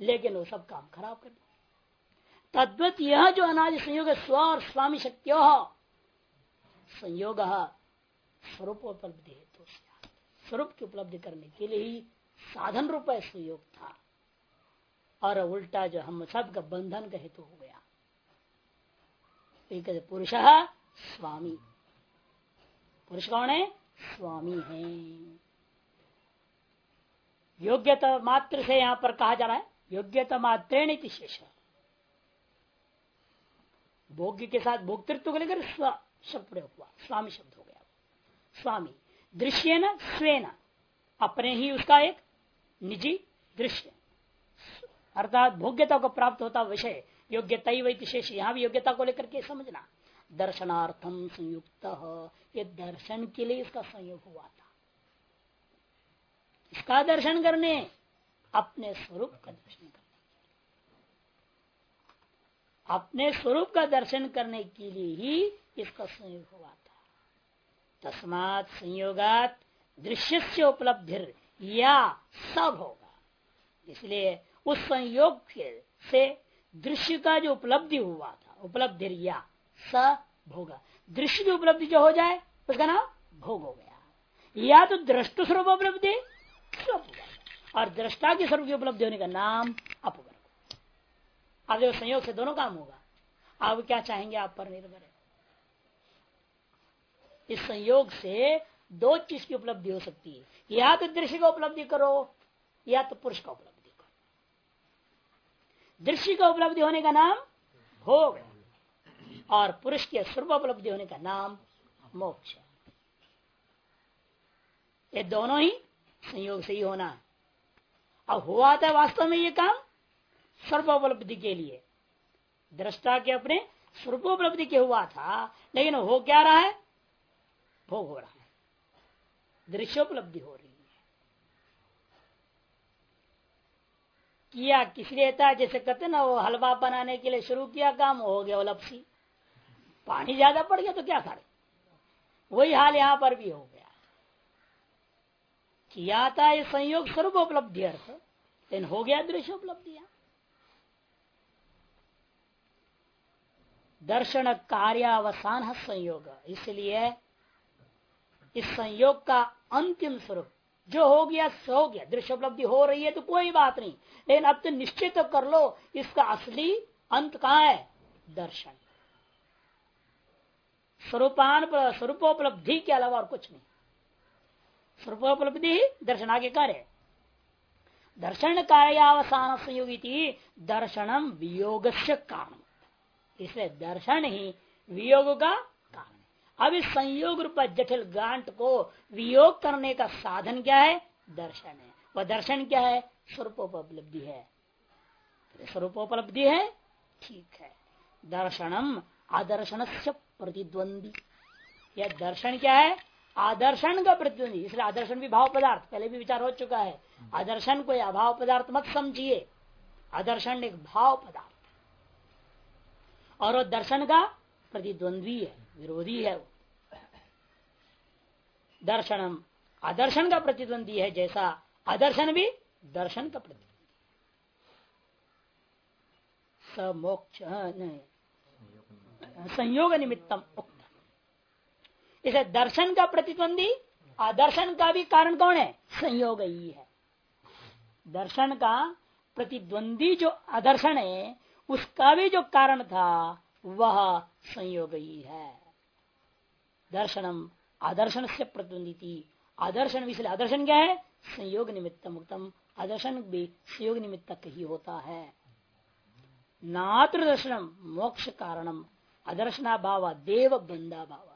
लेकिन वो सब काम खराब कर दिया। तद्वत यह जो अनाज संयोग है, स्व और स्वामी शक्तियों। संयोग स्वरूप उपलब्धि है तो स्वरूप की उपलब्धि करने के लिए ही साधन रूप संयोग था। और उल्टा जो हम सबका बंधन का हेतु हो गया। पुरुष स्वामी। पुरुष कौन है? स्वामी है। योग्यता मात्र से यहाँ पर कहा जा रहा है। योग्यता मात्र शेष। भोग्य के साथ भोक्तृत्व को लेकर स्व शब्द प्रयोग हुआ। स्वामी शब्द हो गया। स्वामी दृश्य न स्वेन। अपने ही उसका एक निजी दृश्य। अर्थात भोग्यता को प्राप्त होता विषय योग्यता ही वही विशेष यहाँ भी योग्यता को लेकर के समझना। दर्शनार्थम संयुक्त, ये दर्शन के लिए इसका संयोग हुआ था। इसका दर्शन करने, अपने स्वरूप का दर्शन करने अपने स्वरूप का दर्शन करने के लिए ही इसका संयोग हुआ था। तस्मात संयोगात दृश्य से उपलब्धि या सब होगा। इसलिए उस संयोग से दृश्य का जो उपलब्धि हुआ था उपलब्धि या स भोगा। दृश्य की उपलब्धि जो हो जाए, उसका नाम भोग हो गया। या तो दृष्ट स्वरूप उपलब्धि और दृष्टा के स्वरूप की उपलब्धि होने का नाम अपवर्ग। अब जो संयोग से दोनों काम होगा आप क्या चाहेंगे आप पर निर्भर है? इस संयोग से दो चीज़ की उपलब्धि हो सकती है। या तो दृश्य का उपलब्धि करो, या तो पुरुष का उपलब्धि। दृश्य का उपलब्धि होने का नाम भोग और पुरुष के उपलब्धि होने का नाम मोक्ष ये दोनों ही संयोग से ही होना है। अब हुआ था वास्तव में ये काम सर्वोपलब्धि के लिए। दृष्टा के अपने स्वरूपोपलब्धि के हुआ था, लेकिन हो क्या रहा है? भोग हो रहा है। दृश्योपलब्धि हो रही है किया, किस लिए था? जैसे कहते ना, वो हलवा बनाने के लिए शुरू किया, काम हो गया, वो लपसी। पानी ज़्यादा पड़ गया तो क्या करे वही हाल यहाँ पर भी हो गया। किया था ये संयोग स्वरूप उपलब्धि अर्थ। लेकिन हो गया दृश्य उपलब्धियाँ। दर्शन कार्यावसान है संयोग। इसलिए इस संयोग का अंतिम स्वरूप जो हो गया, सो हो गया। दृश्य उपलब्धि हो रही है तो कोई बात नहीं। लेकिन अब तो निश्चित तो कर लो, इसका असली अंत कहाँ है? दर्शन। स्वरूपान स्वरूपोपलब्धि के अलावा और कुछ नहीं। स्वरूपोपलब्धि दर्शन आगे कार्य दर्शन कार्यावसान संयोगी दर्शनम वियोग से कारण इसलिए दर्शन ही वियोग का अब इस संयोग रूप जटिल गांठ को वियोग करने का साधन क्या है? दर्शन है। वह दर्शन क्या है? स्वरूपोपलब्धि है। स्वरूपोपलब्धि है? ठीक है। दर्शनम आदर्शन से प्रतिद्वंदी। यह दर्शन क्या है? आदर्शन का प्रतिद्वंदी। इसलिए आदर्शन भी भाव पदार्थ। पहले भी विचार हो चुका है। आदर्शन को अभाव पदार्थ मत समझिए। आदर्शन एक भाव पदार्थ। और वो दर्शन का प्रतिद्वंद्वी है विरोधी है दर्शनम। आदर्शन का प्रतिद्वंदी है, जैसा आदर्शन भी दर्शन का प्रतिद्वंदी। समोक्ष संयोग निमित्तम इसे दर्शन का प्रतिद्वंदी आदर्शन का भी कारण कौन है? संयोग ही है। दर्शन का प्रतिद्वंदी जो आदर्शन है, उसका भी जो कारण था वह संयोग ही है। दर्शनम, आदर्शन से प्रतिद्वंदी आदर्शन इसलिए आदर्शन क्या है? संयोग निमित्त मुक्तम। आदर्शन भी संयोग निमित्तक ही होता है। नात्र दर्शनम, मोक्ष कारणम। अदर्शना भाव देव बंदा भाव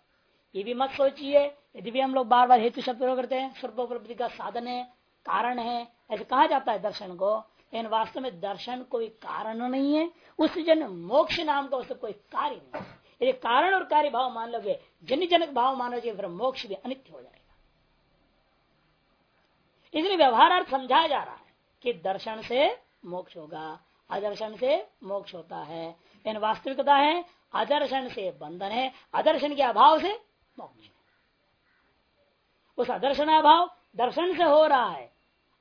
ये भी मत सोचिए, यदि भी हम लोग बार बार हेतु शब्द करते हैं स्वरूपोपलब्धि का साधन है, कारण है, ऐसे कहा जाता है दर्शन को। लेकिन वास्तव में दर्शन कोई कारण नहीं है। उस जन मोक्ष नाम का उसका कोई कार्य नहीं यदि कारण और कार्य भाव मान लोगे, जन जनक भाव मानोगे फिर मोक्ष भी अनित्य हो जाएगा। इसलिए व्यवहार अर्थ समझाया जा रहा है कि दर्शन से मोक्ष होगा, अदर्शन से मोक्ष होता है। लेकिन वास्तविकता है, अदर्शन से बंधन है, अदर्शन के अभाव से मोक्ष उस अदर्शन अभाव दर्शन से हो रहा है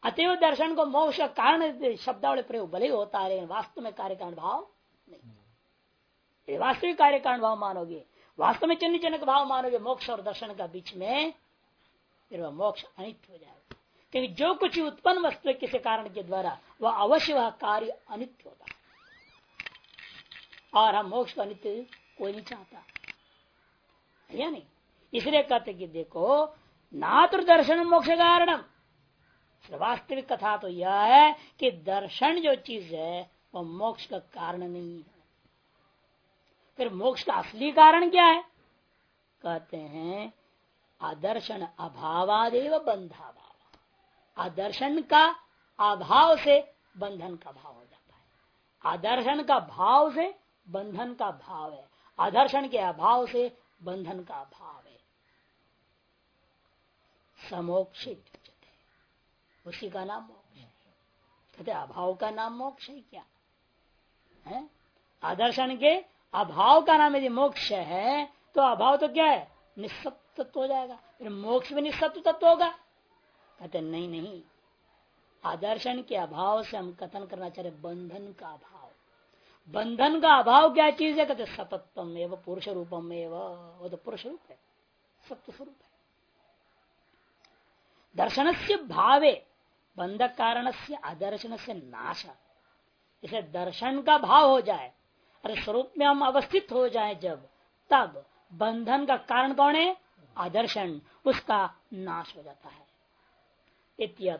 अतएव दर्शन को मोक्ष कारण शब्दावली प्रयोग भले ही होता है वास्तव में कार्य कारण भाव नहीं। वास्तविक कार्य कारण भाव मानोगे। वास्तव में चिन्ह जनक भाव मानोगे, मोक्ष और दर्शन का बीच में फिर वह मोक्ष अनित हो जाएगा। क्योंकि जो कुछ उत्पन्न वस्तु किसी कारण के द्वारा, वह अवश्य वह कार्य अनित्य होता और हम मोक्ष को अनित्य कोई नहीं चाहता। या नहीं? इसलिए कहते कि देखो नातृ दर्शन मोक्ष कारणम। वास्तविक कथा तो यह है कि दर्शन जो चीज़ है वह मोक्ष का कारण नहीं है। फिर मोक्ष का असली कारण क्या है? कहते हैं, आदर्शन अभावादेव बंधाभाव। आदर्शन का अभाव से बंधन का भाव हो जाता है। आदर्शन का भाव से बंधन का भाव है। आदर्शन के अभाव से बंधन का अभाव है। समोक्ष उसी का नाम मोक्ष है। कहते अभाव का नाम मोक्ष है क्या? है? आदर्शन के अभाव का नाम यदि मोक्ष है तो अभाव तो क्या है? निस्सत्व हो जाएगा। फिर मोक्ष में निस्सत्व तत्व होगा। कहते नहीं नहीं। आदर्शन के अभाव से हम कथन करना चाह रहे बंधन का अभाव। बंधन का अभाव क्या चीज़ है? कहते सतत्व एवं, पुरुष रूपम एवं। वो तो पुरुष रूप है सत्य स्वरूप है। दर्शन से भावे बंधक कारण से आदर्शन से नाश। इसे दर्शन का भाव हो जाए, अरे स्वरूप में हम अवस्थित हो जाए जब, तब बंधन का कारण कौन है? आदर्शन, उसका नाश हो जाता है।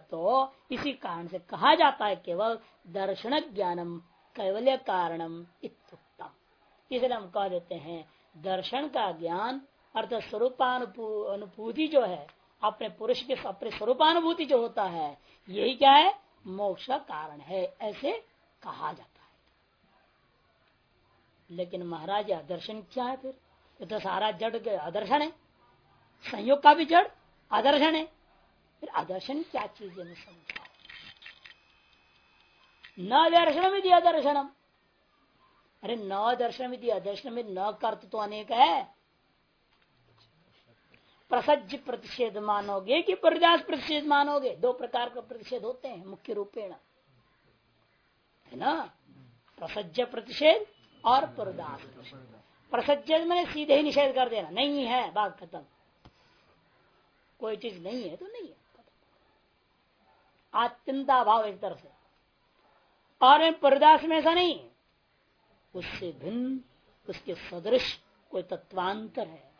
तो इसी कारण से कहा जाता है केवल दर्शन ज्ञानम, कैवल्य कारणम इतुक्तम इसलिए हम कह देते हैं, दर्शन का ज्ञान अर्थात स्वरूपानुभूति जो है अपने पुरुष के अपने स्वरूपानुभूति जो होता है, यही क्या है? मोक्ष का कारण है, ऐसे कहा जाता है। लेकिन महाराज आदर्शन क्या है फिर? ये तो सारा जड़ आदर्शन है। संयोग का भी जड़, आदर्शन है। फिर आदर्शन क्या चीज़ है? समझा न दर्शन विधि अदर्शनम अरे न दर्शन विधि अदर्शन में न कर्त तो अनेक है। प्रसज्ज प्रतिषेध मानोगे कि प्रदास प्रतिषेध मानोगे? दो प्रकार का प्रतिषेध होते हैं, मुख्य रूपेण। है ना? प्रसज्ज प्रतिषेध और प्रदास प्रसज्ज मैंने सीधे ही निषेध कर देना। नहीं है, बात खत्म। कोई चीज़ नहीं है तो नहीं है। आत्यंता भाव एक तरफ़ से। और परदास में ऐसा नहीं उससे भिन्न, उसके सदृश कोई तत्वांतर है।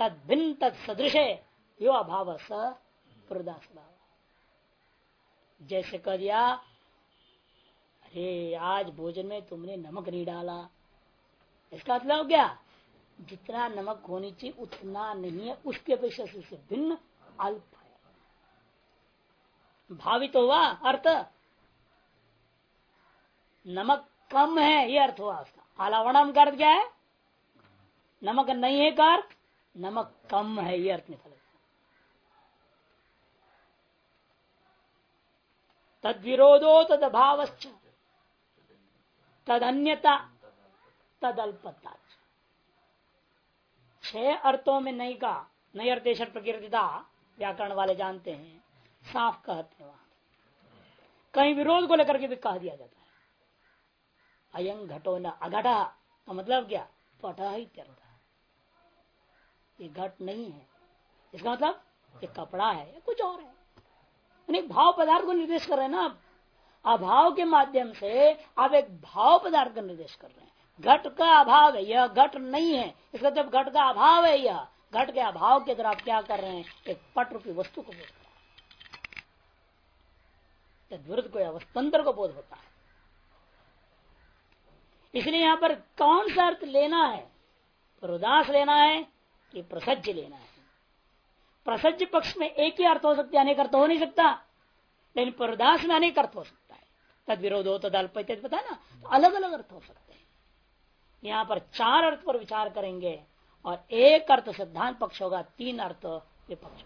तद भिन्न तत् सदृश यो अभाव प्रदास भाव जैसे कह दिया, अरे आज भोजन में तुमने नमक नहीं डाला। इसका मतलब क्या? जितना नमक होनी चाहिए, उतना नहीं है। उसके अपेक्षा से भिन्न अल्प है। भावित तो हुआ अर्थ? नमक कम है, ये अर्थ हुआ उसका। आलावणम का क्या है? नमक नहीं है का अर्थ? नमक कम है, ये अर्थ निकल तद विरोधो तद अभाव तद अन्यता तद अल्पता छह अर्थों में नहीं का नई अर्थेश प्रकृतिता व्याकरण वाले जानते हैं, साफ़ कहते हैं वहाँ। कहीं विरोध को लेकर के भी कह दिया जाता है। अयंग घटो न अघटा, का मतलब क्या? पटा ही। ये घट नहीं है। इसका मतलब ये कपड़ा है, या कुछ और है। भाव पदार्थ को निर्देश कर रहे हैं ना आप। अभाव के माध्यम से आप एक भाव पदार्थ का निर्देश कर रहे हैं। घट का अभाव है, यह घट नहीं है। इसका जब घट का अभाव है यह। घट के अभाव के तरह आप क्या कर रहे हैं, एक पट रूपी वस्तु को बोध कर रहे को को बोध होता है। इसलिए यहाँ पर कौन सा अर्थ लेना है? प्रदास लेना है कि प्रसज्ज लेना है। प्रसज्ज पक्ष में एक ही अर्थ हो सकता है, अनेक अर्थ हो नहीं सकता, लेकिन प्रदास में अनेक अर्थ हो सकता है। तद विरोध हो तद अल्प पता ना तो अलग अलग अर्थ हो सकते हैं। यहाँ पर चार अर्थ पर विचार करेंगे, और एक अर्थ सिद्धांत पक्ष होगा, तीन अर्थ विपक्ष